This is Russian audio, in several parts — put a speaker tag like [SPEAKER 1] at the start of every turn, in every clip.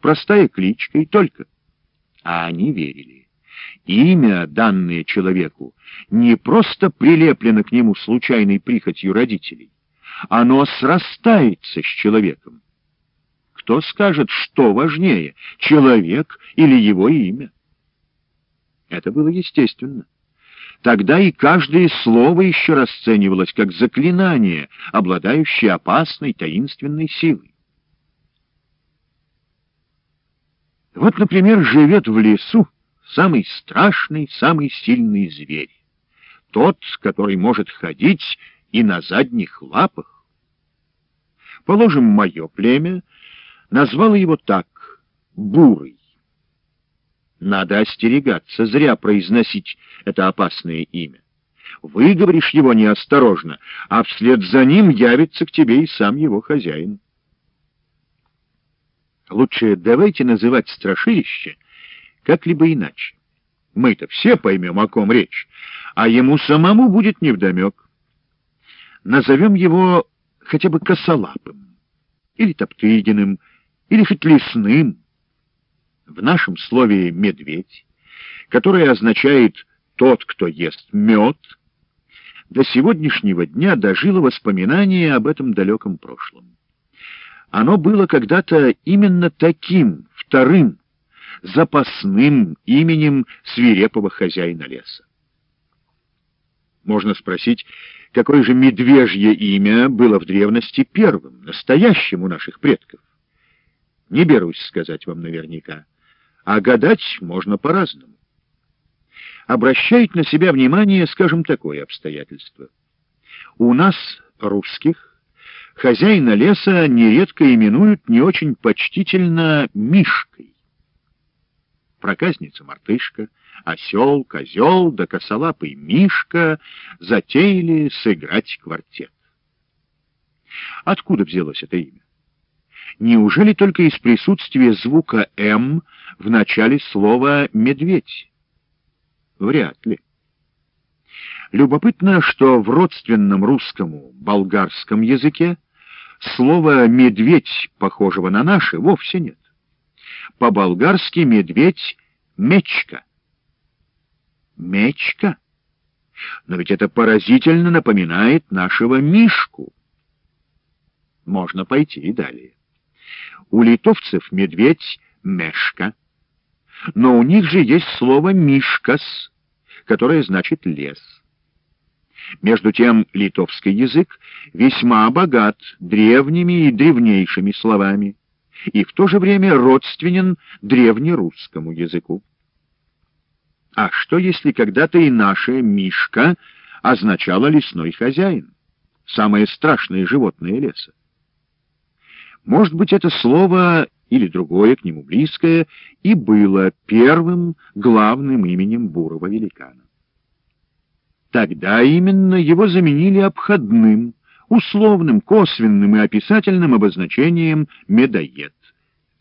[SPEAKER 1] простая кличка и только. А они верили. Имя, данное человеку, не просто прилеплено к нему случайной прихотью родителей. Оно срастается с человеком. Кто скажет, что важнее, человек или его имя? Это было естественно. Тогда и каждое слово еще расценивалось как заклинание, обладающее опасной таинственной силой. Вот, например, живет в лесу самый страшный, самый сильный зверь. Тот, который может ходить и на задних лапах. Положим, мое племя назвало его так — Бурый. Надо остерегаться, зря произносить это опасное имя. Выговоришь его неосторожно, а вслед за ним явится к тебе и сам его хозяин. Лучше давайте называть страшилище как-либо иначе. Мы-то все поймем, о ком речь, а ему самому будет невдомек. Назовем его хотя бы косолапым, или топтыгиным, или хоть лесным, в нашем слове «медведь», которое означает «тот, кто ест мед», до сегодняшнего дня дожило воспоминание об этом далеком прошлом. Оно было когда-то именно таким, вторым, запасным именем свирепого хозяина леса. Можно спросить, какое же медвежье имя было в древности первым, настоящим у наших предков? Не берусь сказать вам наверняка а гадать можно по-разному. Обращает на себя внимание, скажем, такое обстоятельство. У нас, русских, хозяина леса нередко именуют не очень почтительно Мишкой. Проказница мартышка, осел, козел да косолапый Мишка затеяли сыграть квартет. Откуда взялось это имя? Неужели только из присутствия звука «М» в начале слова «медведь»? Вряд ли. Любопытно, что в родственном русскому болгарском языке слова «медведь», похожего на наше, вовсе нет. По-болгарски «медведь» — «мечка». «Мечка»? Но ведь это поразительно напоминает нашего Мишку. Можно пойти и далее. У литовцев медведь — мешка, но у них же есть слово «мишкас», которое значит «лес». Между тем литовский язык весьма богат древними и древнейшими словами и в то же время родственен древнерусскому языку. А что, если когда-то и наше «мишка» означало лесной хозяин, самое страшное животное леса? Может быть, это слово или другое к нему близкое и было первым главным именем бурого великана. Тогда именно его заменили обходным, условным, косвенным и описательным обозначением «медоед»,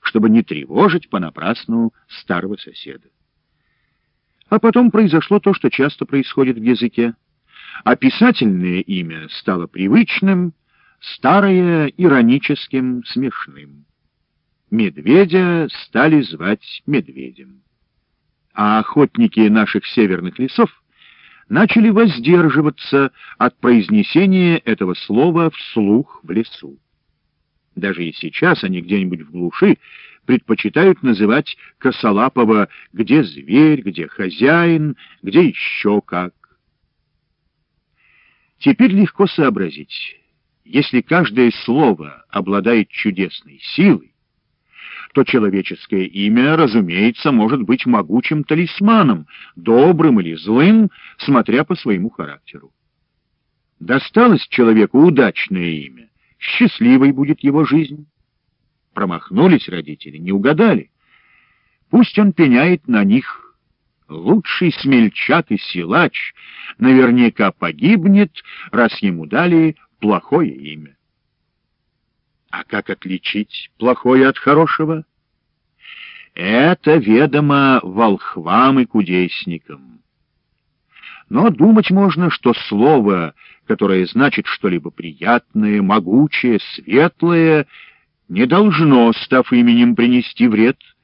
[SPEAKER 1] чтобы не тревожить понапрасну старого соседа. А потом произошло то, что часто происходит в языке. Описательное имя стало привычным, старое ироническим, смешным. Медведя стали звать медведем. А охотники наших северных лесов начали воздерживаться от произнесения этого слова вслух в лесу. Даже и сейчас они где-нибудь в глуши предпочитают называть Косолапова где зверь, где хозяин, где еще как. Теперь легко сообразить. Если каждое слово обладает чудесной силой, то человеческое имя, разумеется, может быть могучим талисманом, добрым или злым, смотря по своему характеру. Досталось человеку удачное имя, счастливой будет его жизнь. Промахнулись родители, не угадали. Пусть он пеняет на них. Лучший смельчак и силач наверняка погибнет, раз ему дали плохое имя. А как отличить плохое от хорошего? Это ведомо волхвам и кудесникам. Но думать можно, что слово, которое значит что-либо приятное, могучее, светлое, не должно, став именем, принести вред —